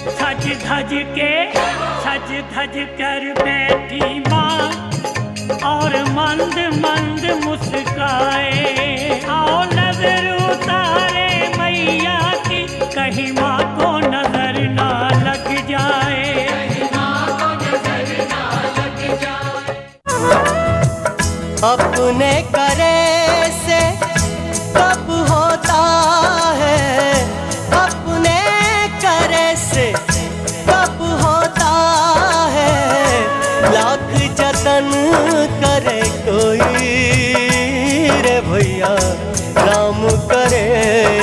सज धज के सज धज कर बैठी माँ, और मंद मंद मुस्काए। आओ नज़र उतारे मैया की, कहीं माँ को नज़र ना लग जाए। अपने करे से कब है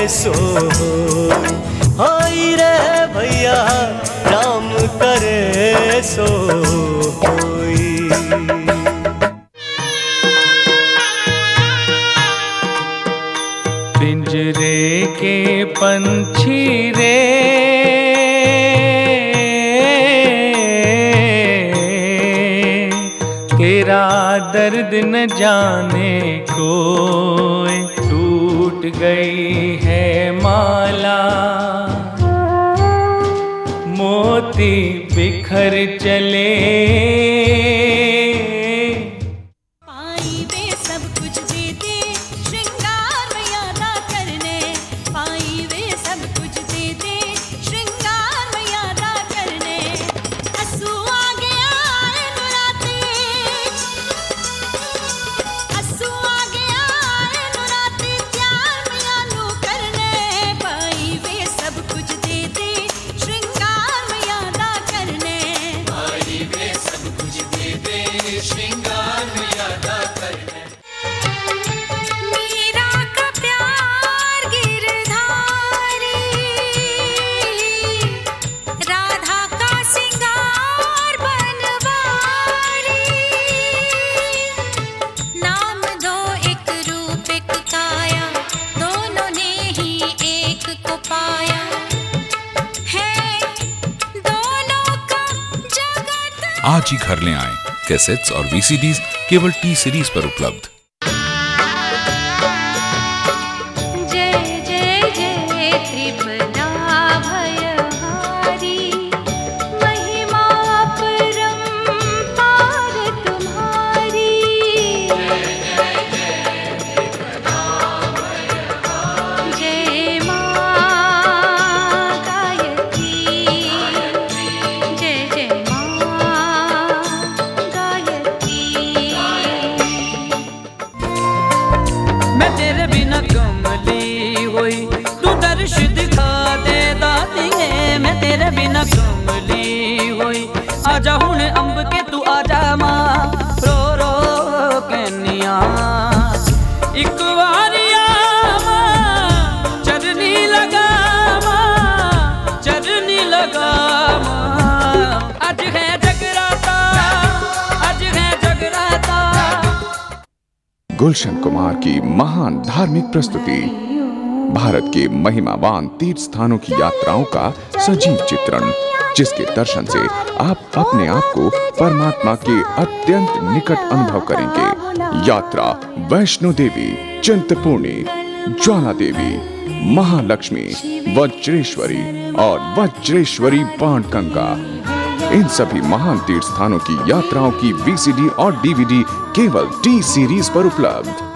सो होई रे भैया, राम करे सो पिंजरे के पंछी रे। तेरा दर्द न जाने कोई। टूट गई है माला। मोती बिखर चले श्र आज ही घर ले आए। कैसेट्स और वीसीडीज केवल टी सीरीज़ पर उपलब्ध। आजा हुन अंब के तू आजा माँ। रो रो, कन्या। एक वारिया चरनी लगा माँ चरनी लगा आज है जगराता, आज है जगराता। गुलशन कुमार की महान धार्मिक प्रस्तुति, भारत के महिमावान तीर्थ स्थानों की यात्राओं का सजीव चित्रण। जिसके दर्शन से आप अपने आप को परमात्मा के अत्यंत निकट अनुभव करेंगे। यात्रा, वैष्णो देवी, चिंतपूर्णी, ज्वाला देवी, महालक्ष्मी, वज्रेश्वरी और वज्रेश्वरी बाण गंगा इन सभी महान तीर्थ स्थानों की यात्राओं की वीसीडी और डीवीडी केवल टी सीरीज़ पर उपलब्ध।